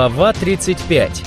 Глава 35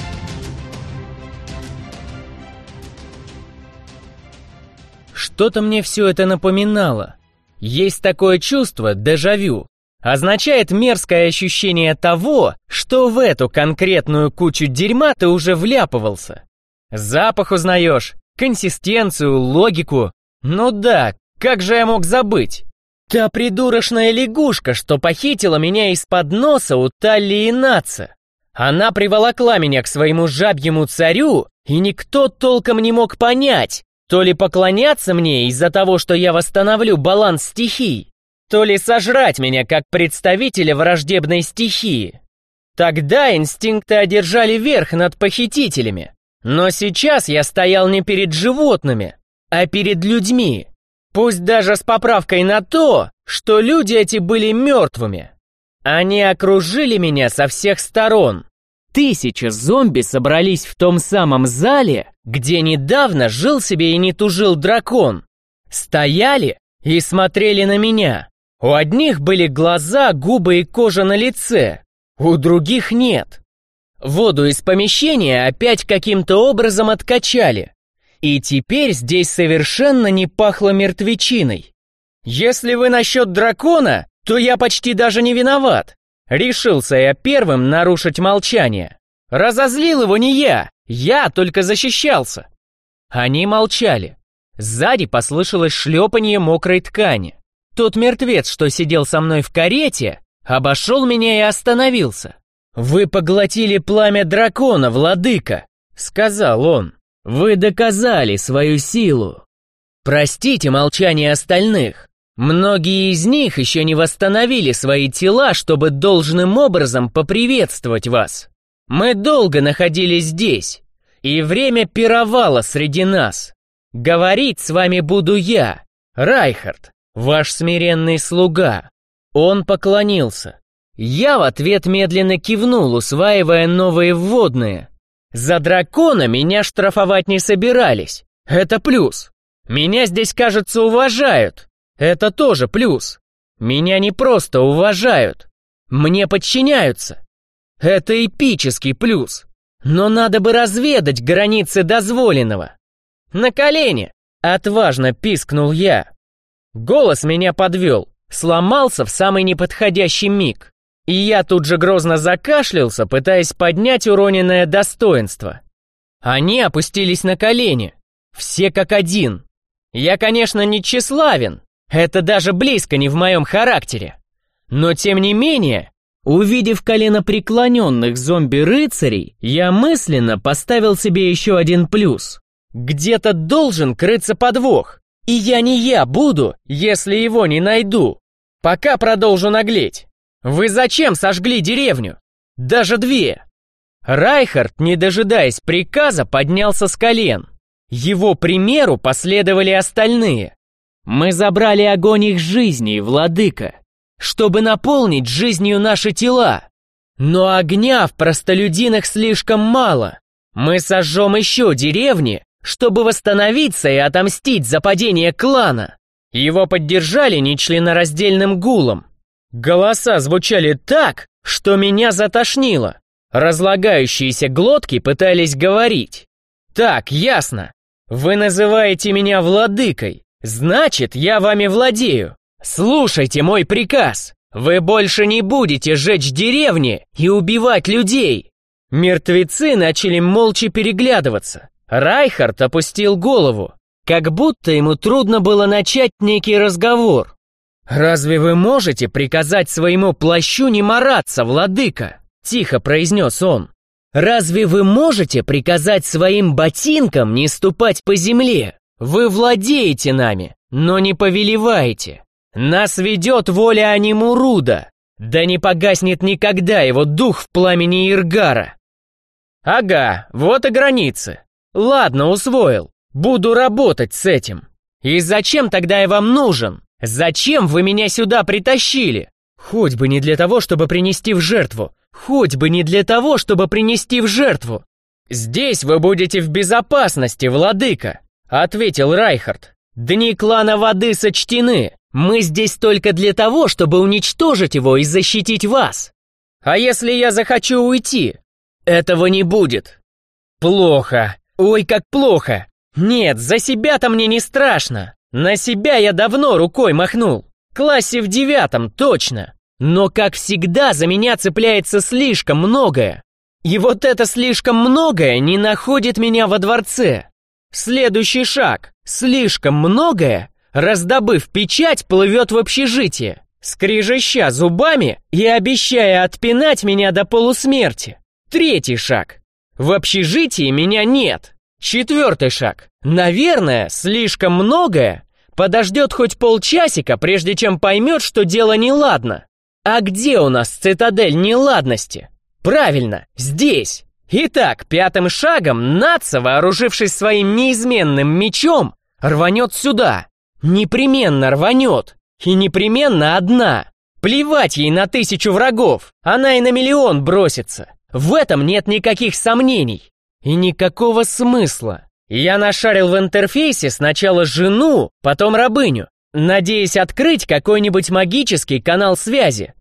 Что-то мне все это напоминало. Есть такое чувство дежавю. Означает мерзкое ощущение того, что в эту конкретную кучу дерьма ты уже вляпывался. Запах узнаешь, консистенцию, логику. Ну да, как же я мог забыть? Та придурочная лягушка, что похитила меня из-под носа у Талли и Наца. Она приволокла меня к своему жабьему царю, и никто толком не мог понять, то ли поклоняться мне из-за того, что я восстановлю баланс стихий, то ли сожрать меня как представителя враждебной стихии. Тогда инстинкты одержали верх над похитителями. Но сейчас я стоял не перед животными, а перед людьми. Пусть даже с поправкой на то, что люди эти были мертвыми. Они окружили меня со всех сторон. Тысячи зомби собрались в том самом зале, где недавно жил себе и не тужил дракон. Стояли и смотрели на меня. У одних были глаза, губы и кожа на лице, у других нет. Воду из помещения опять каким-то образом откачали. И теперь здесь совершенно не пахло мертвечиной. Если вы насчет дракона, то я почти даже не виноват. Решился я первым нарушить молчание. Разозлил его не я, я только защищался. Они молчали. Сзади послышалось шлепанье мокрой ткани. Тот мертвец, что сидел со мной в карете, обошел меня и остановился. «Вы поглотили пламя дракона, владыка!» — сказал он. «Вы доказали свою силу. Простите молчание остальных. Многие из них еще не восстановили свои тела, чтобы должным образом поприветствовать вас. Мы долго находились здесь, и время пировало среди нас. Говорить с вами буду я, Райхард, ваш смиренный слуга». Он поклонился. Я в ответ медленно кивнул, усваивая новые вводные. За дракона меня штрафовать не собирались. Это плюс. Меня здесь, кажется, уважают. Это тоже плюс. Меня не просто уважают. Мне подчиняются. Это эпический плюс. Но надо бы разведать границы дозволенного. На колени! Отважно пискнул я. Голос меня подвел, сломался в самый неподходящий миг. И я тут же грозно закашлялся, пытаясь поднять уроненное достоинство. Они опустились на колени, все как один. Я, конечно, не тщеславен, это даже близко не в моем характере. Но тем не менее, увидев колено преклоненных зомби-рыцарей, я мысленно поставил себе еще один плюс. Где-то должен крыться подвох, и я не я буду, если его не найду. Пока продолжу наглеть. Вы зачем сожгли деревню? Даже две!» Райхард, не дожидаясь приказа, поднялся с колен. Его примеру последовали остальные. «Мы забрали огонь их жизни, владыка, чтобы наполнить жизнью наши тела. Но огня в простолюдинах слишком мало. Мы сожжем еще деревни, чтобы восстановиться и отомстить за падение клана». Его поддержали нечленораздельным гулом. Голоса звучали так, что меня затошнило. Разлагающиеся глотки пытались говорить. «Так, ясно. Вы называете меня владыкой. Значит, я вами владею. Слушайте мой приказ. Вы больше не будете жечь деревни и убивать людей». Мертвецы начали молча переглядываться. Райхард опустил голову, как будто ему трудно было начать некий разговор. «Разве вы можете приказать своему плащу не мараться, владыка?» — тихо произнес он. «Разве вы можете приказать своим ботинкам не ступать по земле? Вы владеете нами, но не повелеваете. Нас ведет воля Анимуруда, да не погаснет никогда его дух в пламени Иргара». «Ага, вот и границы. Ладно, усвоил. Буду работать с этим. И зачем тогда я вам нужен?» «Зачем вы меня сюда притащили? Хоть бы не для того, чтобы принести в жертву. Хоть бы не для того, чтобы принести в жертву. Здесь вы будете в безопасности, владыка», — ответил Райхард. «Дни клана воды сочтены. Мы здесь только для того, чтобы уничтожить его и защитить вас. А если я захочу уйти? Этого не будет. Плохо. Ой, как плохо. Нет, за себя-то мне не страшно. На себя я давно рукой махнул. Классе в девятом, точно. Но, как всегда, за меня цепляется слишком многое. И вот это слишком многое не находит меня во дворце. Следующий шаг. Слишком многое, раздобыв печать, плывет в общежитие, скрижеща зубами и обещая отпинать меня до полусмерти. Третий шаг. В общежитии меня нет. Четвертый шаг. Наверное, слишком многое подождет хоть полчасика, прежде чем поймет, что дело неладно. А где у нас цитадель неладности? Правильно, здесь. Итак, пятым шагом Наца, вооружившись своим неизменным мечом, рванет сюда. Непременно рванет. И непременно одна. Плевать ей на тысячу врагов. Она и на миллион бросится. В этом нет никаких сомнений. И никакого смысла. Я нашарил в интерфейсе сначала жену, потом рабыню, надеясь открыть какой-нибудь магический канал связи.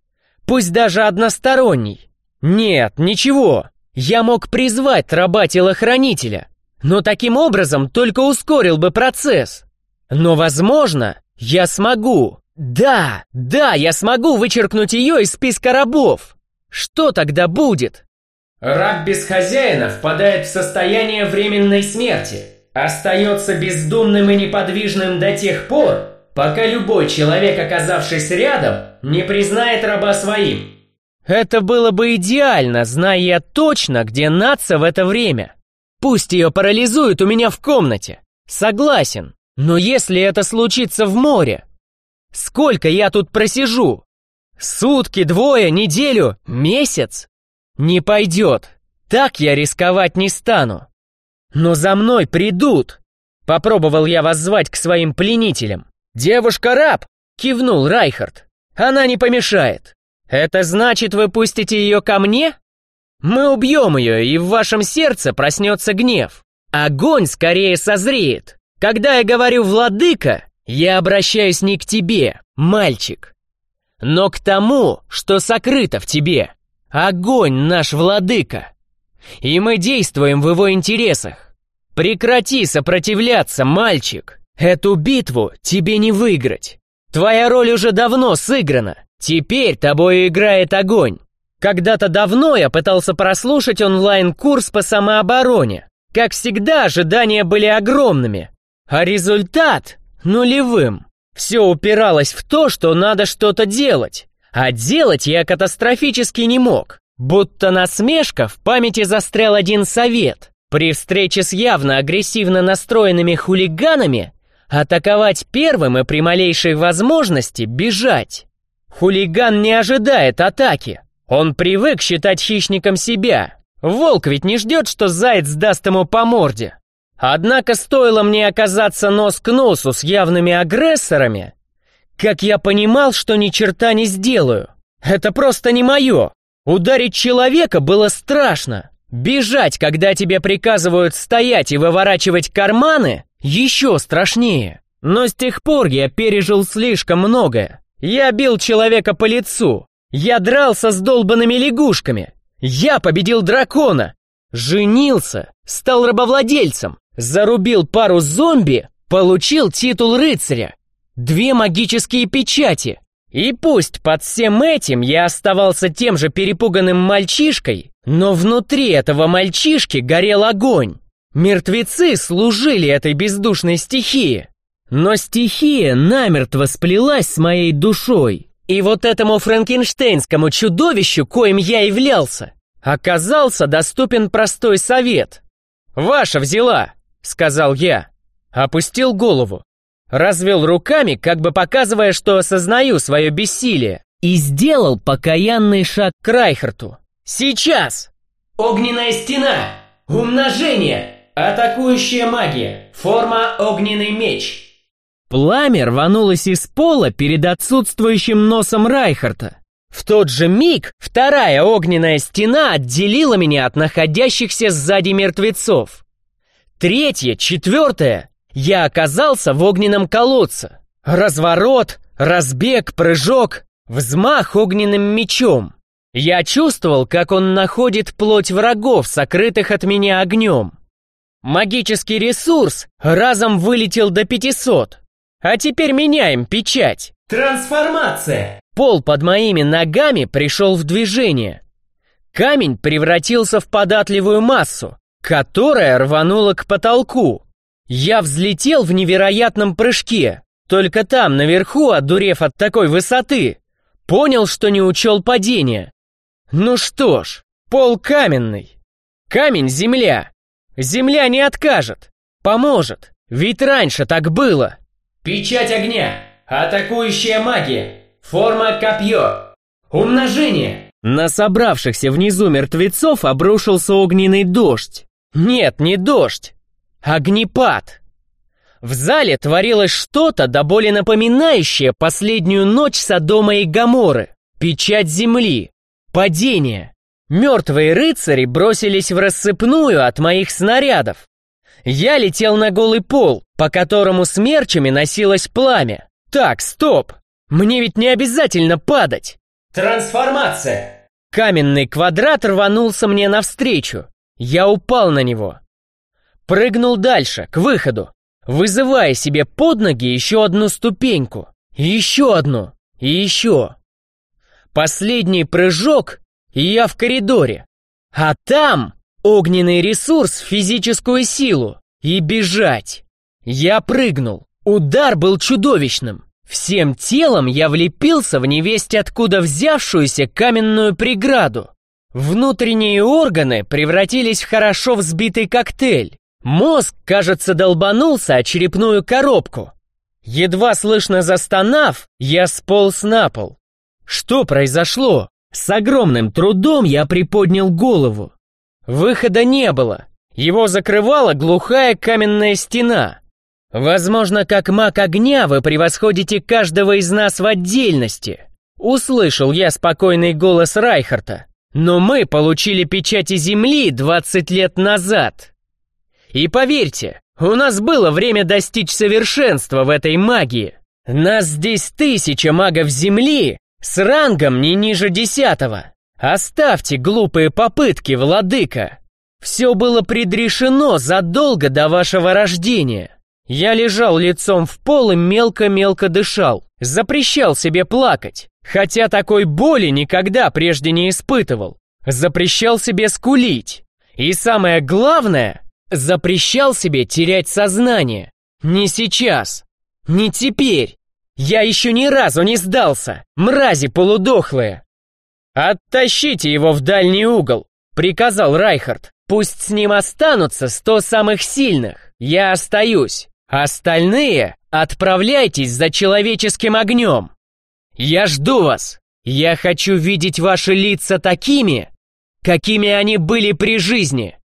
Пусть даже односторонний. Нет, ничего. Я мог призвать раба-телохранителя, но таким образом только ускорил бы процесс. Но, возможно, я смогу. Да, да, я смогу вычеркнуть ее из списка рабов. Что тогда будет? Раб без хозяина впадает в состояние временной смерти. Остается бездумным и неподвижным до тех пор, пока любой человек, оказавшись рядом, не признает раба своим. Это было бы идеально, зная я точно, где Наца в это время. Пусть ее парализуют у меня в комнате. Согласен. Но если это случится в море, сколько я тут просижу? Сутки, двое, неделю, месяц? Не пойдет. Так я рисковать не стану. Но за мной придут. Попробовал я воззвать к своим пленителям. «Девушка-раб!» — кивнул Райхард. «Она не помешает. Это значит, вы пустите ее ко мне? Мы убьем ее, и в вашем сердце проснется гнев. Огонь скорее созреет. Когда я говорю «владыка», я обращаюсь не к тебе, мальчик, но к тому, что сокрыто в тебе. Огонь наш владыка. И мы действуем в его интересах. Прекрати сопротивляться, мальчик. Эту битву тебе не выиграть. Твоя роль уже давно сыграна. Теперь тобой играет огонь. Когда-то давно я пытался прослушать онлайн-курс по самообороне. Как всегда, ожидания были огромными. А результат — нулевым. Все упиралось в то, что надо что-то делать. А делать я катастрофически не мог. Будто насмешка в памяти застрял один совет. При встрече с явно агрессивно настроенными хулиганами атаковать первым и при малейшей возможности бежать. Хулиган не ожидает атаки. Он привык считать хищником себя. Волк ведь не ждет, что заяц даст ему по морде. Однако стоило мне оказаться нос к носу с явными агрессорами, как я понимал, что ни черта не сделаю. Это просто не мое. Ударить человека было страшно. Бежать, когда тебе приказывают стоять и выворачивать карманы, еще страшнее. Но с тех пор я пережил слишком многое. Я бил человека по лицу. Я дрался с долбанными лягушками. Я победил дракона. Женился, стал рабовладельцем. Зарубил пару зомби, получил титул рыцаря. Две магические печати. И пусть под всем этим я оставался тем же перепуганным мальчишкой, но внутри этого мальчишки горел огонь. Мертвецы служили этой бездушной стихии. Но стихия намертво сплелась с моей душой. И вот этому франкенштейнскому чудовищу, коим я являлся, оказался доступен простой совет. «Ваша взяла!» — сказал я. Опустил голову. Развел руками, как бы показывая, что осознаю свое бессилие. И сделал покаянный шаг к Райхарту. «Сейчас!» «Огненная стена! Умножение! Атакующая магия! Форма огненный меч!» Пламя рванулось из пола перед отсутствующим носом Райхарта. В тот же миг вторая огненная стена отделила меня от находящихся сзади мертвецов. Третье, четвертое. Я оказался в огненном колодце. Разворот, разбег, прыжок, взмах огненным мечом. Я чувствовал, как он находит плоть врагов, сокрытых от меня огнем. Магический ресурс разом вылетел до 500. А теперь меняем печать. Трансформация! Пол под моими ногами пришел в движение. Камень превратился в податливую массу, которая рванула к потолку. Я взлетел в невероятном прыжке. Только там, наверху, одурев от такой высоты, понял, что не учел падения. Ну что ж, пол каменный. Камень — земля. Земля не откажет. Поможет. Ведь раньше так было. Печать огня. Атакующая магия. Форма копье. Умножение. На собравшихся внизу мертвецов обрушился огненный дождь. Нет, не дождь. Огнепад. В зале творилось что-то до боли напоминающее последнюю ночь Содома и Гоморы. Печать земли. Падение. Мертвые рыцари бросились в рассыпную от моих снарядов. Я летел на голый пол, по которому смерчами носилось пламя. Так, стоп! Мне ведь не обязательно падать. Трансформация! Каменный квадрат рванулся мне навстречу. Я упал на него. Прыгнул дальше, к выходу, вызывая себе под ноги еще одну ступеньку. Еще одну. И еще. Последний прыжок, и я в коридоре. А там огненный ресурс в физическую силу. И бежать. Я прыгнул. Удар был чудовищным. Всем телом я влепился в невесть откуда взявшуюся каменную преграду. Внутренние органы превратились в хорошо взбитый коктейль. Мозг, кажется, долбанулся о черепную коробку. Едва слышно застонав, я сполз на пол. Что произошло? С огромным трудом я приподнял голову. Выхода не было. Его закрывала глухая каменная стена. Возможно, как маг огня вы превосходите каждого из нас в отдельности. Услышал я спокойный голос Райхарта. Но мы получили печати Земли 20 лет назад. И поверьте, у нас было время достичь совершенства в этой магии. Нас здесь тысяча магов Земли с рангом не ниже десятого. Оставьте глупые попытки, владыка. Все было предрешено задолго до вашего рождения. Я лежал лицом в пол и мелко-мелко дышал. Запрещал себе плакать, хотя такой боли никогда прежде не испытывал. Запрещал себе скулить. И самое главное, запрещал себе терять сознание. Не сейчас. Не теперь. Я еще ни разу не сдался, мрази полудохлые. «Оттащите его в дальний угол», — приказал Райхард. «Пусть с ним останутся сто самых сильных. Я остаюсь. Остальные отправляйтесь за человеческим огнем. Я жду вас. Я хочу видеть ваши лица такими, какими они были при жизни».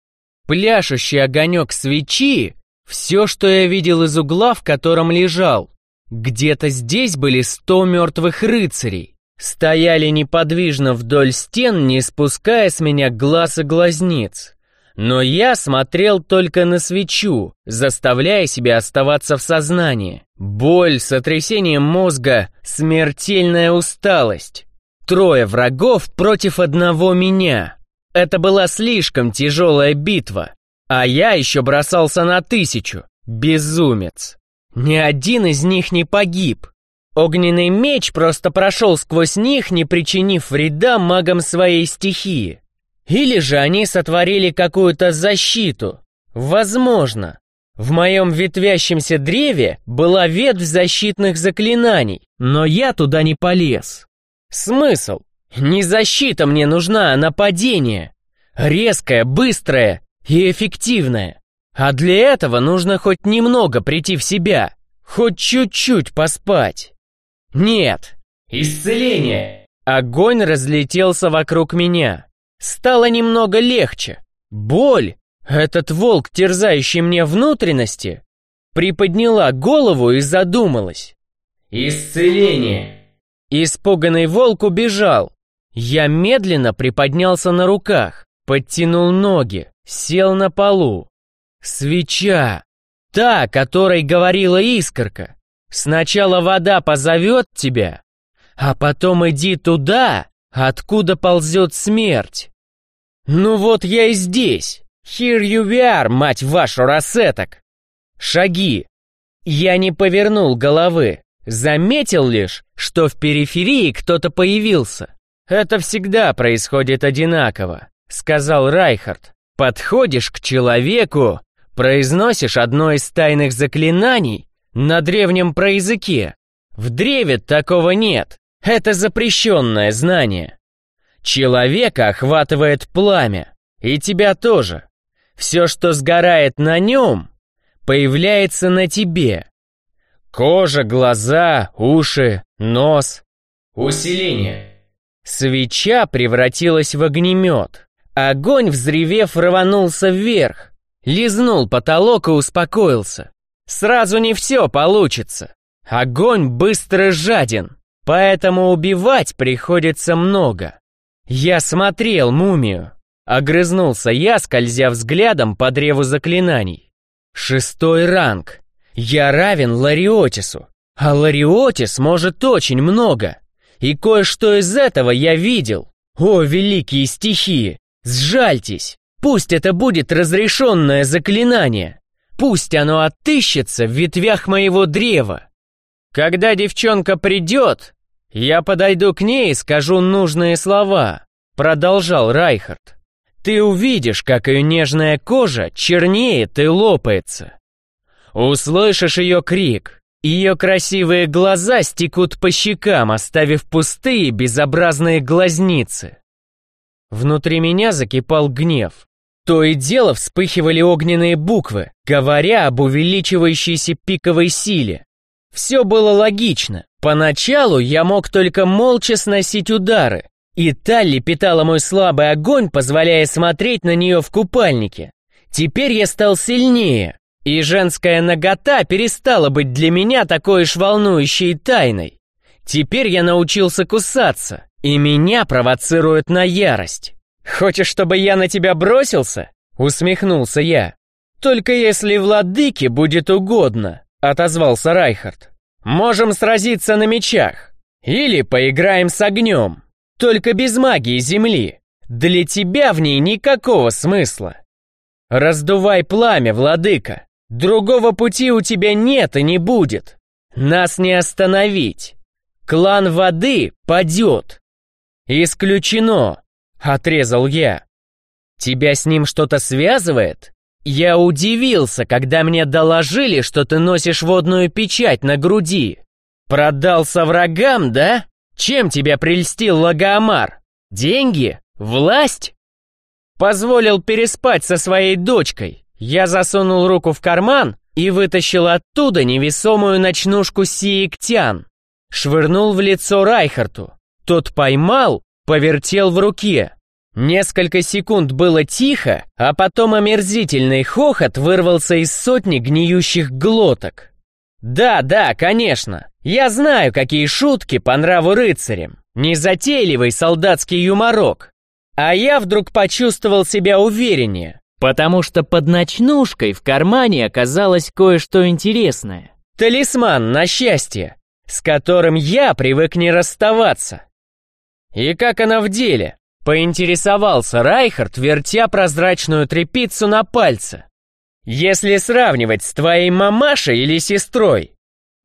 Пляшущий огонек свечи — все, что я видел из угла, в котором лежал. Где-то здесь были сто мертвых рыцарей. Стояли неподвижно вдоль стен, не спуская с меня глаз и глазниц. Но я смотрел только на свечу, заставляя себя оставаться в сознании. Боль, сотрясение мозга, смертельная усталость. Трое врагов против одного меня. Это была слишком тяжелая битва. А я еще бросался на тысячу. Безумец. Ни один из них не погиб. Огненный меч просто прошел сквозь них, не причинив вреда магам своей стихии. Или же они сотворили какую-то защиту. Возможно. В моем ветвящемся древе была ветвь защитных заклинаний, но я туда не полез. Смысл? Не защита мне нужна, а нападение. Резкое, быстрое и эффективное. А для этого нужно хоть немного прийти в себя, хоть чуть-чуть поспать. Нет. Исцеление. Огонь разлетелся вокруг меня. Стало немного легче. Боль, этот волк, терзающий мне внутренности, приподняла голову и задумалась. Исцеление. Испуганный волк убежал. Я медленно приподнялся на руках, подтянул ноги, сел на полу. Свеча. Та, которой говорила искорка. Сначала вода позовет тебя, а потом иди туда, откуда ползет смерть. Ну вот я и здесь. Here you are, мать вашу, рассеток. Шаги. Я не повернул головы. Заметил лишь, что в периферии кто-то появился. Это всегда происходит одинаково, сказал Райхард. Подходишь к человеку, произносишь одно из тайных заклинаний на древнем проязыке. В древе такого нет. Это запрещенное знание. Человека охватывает пламя, и тебя тоже. Все, что сгорает на нем, появляется на тебе. Кожа, глаза, уши, нос. Усиление. Свеча превратилась в огнемет. Огонь, взревев, рванулся вверх. Лизнул потолок и успокоился. Сразу не все получится. Огонь быстро жаден, поэтому убивать приходится много. Я смотрел мумию. Огрызнулся я, скользя взглядом по древу заклинаний. Шестой ранг. Я равен Лариотису. А Лариотис может очень много. И кое-что из этого я видел. О, великие стихии! Сжальтесь! Пусть это будет разрешенное заклинание. Пусть оно отыщется в ветвях моего древа. Когда девчонка придет, я подойду к ней и скажу нужные слова, продолжал Райхард. Ты увидишь, как ее нежная кожа чернеет и лопается. Услышишь ее крик. Ее красивые глаза стекут по щекам, оставив пустые безобразные глазницы. Внутри меня закипал гнев. То и дело вспыхивали огненные буквы, говоря об увеличивающейся пиковой силе. Все было логично. Поначалу я мог только молча сносить удары, и Талли питала мой слабый огонь, позволяя смотреть на нее в купальнике. Теперь я стал сильнее, и женская нагота перестала быть для меня такой уж волнующей тайной. Теперь я научился кусаться, и меня провоцирует на ярость. «Хочешь, чтобы я на тебя бросился?» — усмехнулся я. «Только если владыке будет угодно», — отозвался Райхард. «Можем сразиться на мечах. Или поиграем с огнем». Только без магии Земли. Для тебя в ней никакого смысла. Раздувай пламя, владыка. Другого пути у тебя нет и не будет. Нас не остановить. Клан воды падет. Исключено, отрезал я. Тебя с ним что-то связывает? Я удивился, когда мне доложили, что ты носишь водную печать на груди. Продался врагам, да? Чем тебя прельстил Лагоамар? Деньги? Власть? Позволил переспать со своей дочкой. Я засунул руку в карман и вытащил оттуда невесомую ночнушку Сиектян. Швырнул в лицо Райхарту. Тот поймал, повертел в руке. Несколько секунд было тихо, а потом омерзительный хохот вырвался из сотни гниющих глоток. «Да, да, конечно. Я знаю, какие шутки по нраву рыцарям. Незатейливый солдатский юморок. А я вдруг почувствовал себя увереннее, потому что под ночнушкой в кармане оказалось кое-что интересное. Талисман на счастье, с которым я привык не расставаться. И как она в деле? Поинтересовался Райхард, вертя прозрачную трепицу на пальце. Если сравнивать с твоей мамашей или сестрой,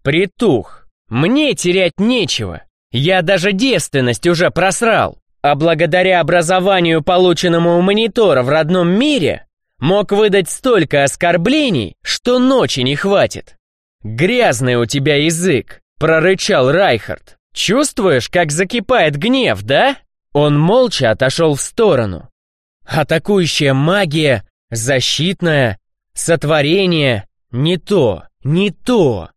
притух, мне терять нечего. Я даже девственность уже просрал, а благодаря образованию, полученному у монитора в родном мире, мог выдать столько оскорблений, что ночи не хватит. «Грязный у тебя язык», — прорычал Райхард. «Чувствуешь, как закипает гнев, да?» Он молча отошел в сторону. Атакующая магия, защитная, Сотворение не то, не то.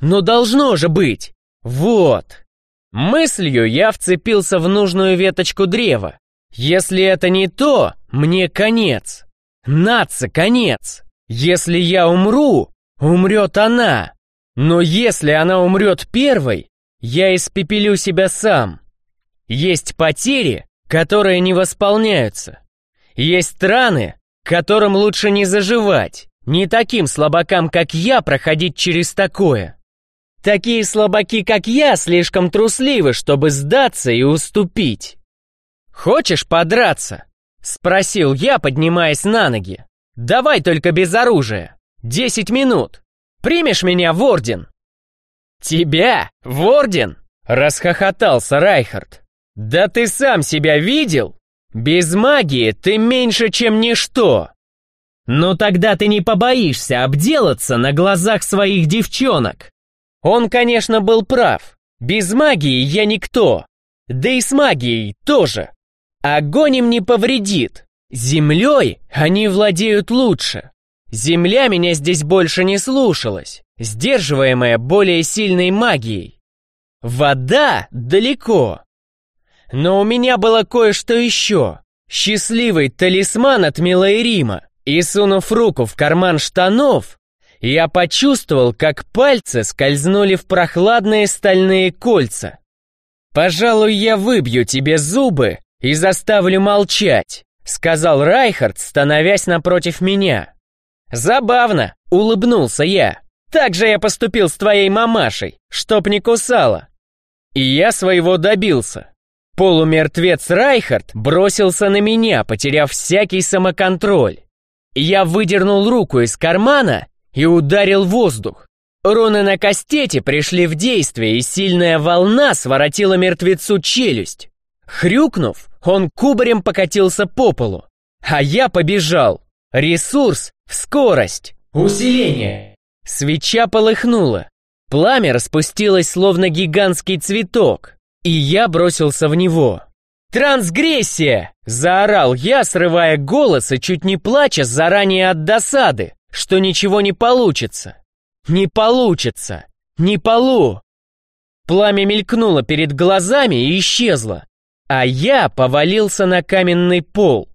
Но должно же быть. Вот. Мыслью я вцепился в нужную веточку древа. Если это не то, мне конец. Наца конец. Если я умру, умрет она. Но если она умрет первой, я испепелю себя сам. Есть потери, которые не восполняются. Есть страны, которым лучше не заживать, не таким слабакам, как я, проходить через такое. Такие слабаки, как я, слишком трусливы, чтобы сдаться и уступить. «Хочешь подраться?» — спросил я, поднимаясь на ноги. «Давай только без оружия. Десять минут. Примешь меня в орден?» «Тебя? В орден?» — расхохотался Райхард. «Да ты сам себя видел? Без магии ты меньше, чем ничто!» «Ну тогда ты не побоишься обделаться на глазах своих девчонок!» Он, конечно, был прав. Без магии я никто. Да и с магией тоже. Огонь им не повредит. Землей они владеют лучше. Земля меня здесь больше не слушалась, сдерживаемая более сильной магией. Вода далеко. Но у меня было кое-что еще. Счастливый талисман от Милайрима. И сунув руку в карман штанов, я почувствовал, как пальцы скользнули в прохладные стальные кольца. «Пожалуй, я выбью тебе зубы и заставлю молчать», сказал Райхард, становясь напротив меня. «Забавно», — улыбнулся я. «Так же я поступил с твоей мамашей, чтоб не кусала». И я своего добился. Полумертвец Райхард бросился на меня, потеряв всякий самоконтроль. Я выдернул руку из кармана и ударил воздух. Руны на кастете пришли в действие, и сильная волна своротила мертвецу челюсть. Хрюкнув, он кубарем покатился по полу. А я побежал. Ресурс в скорость. Усиление. Свеча полыхнула. Пламя распустилось, словно гигантский цветок. И я бросился в него. «Трансгрессия!» – заорал я, срывая голос и чуть не плача заранее от досады, что ничего не получится. Не получится! Не полу! Пламя мелькнуло перед глазами и исчезло а я повалился на каменный пол.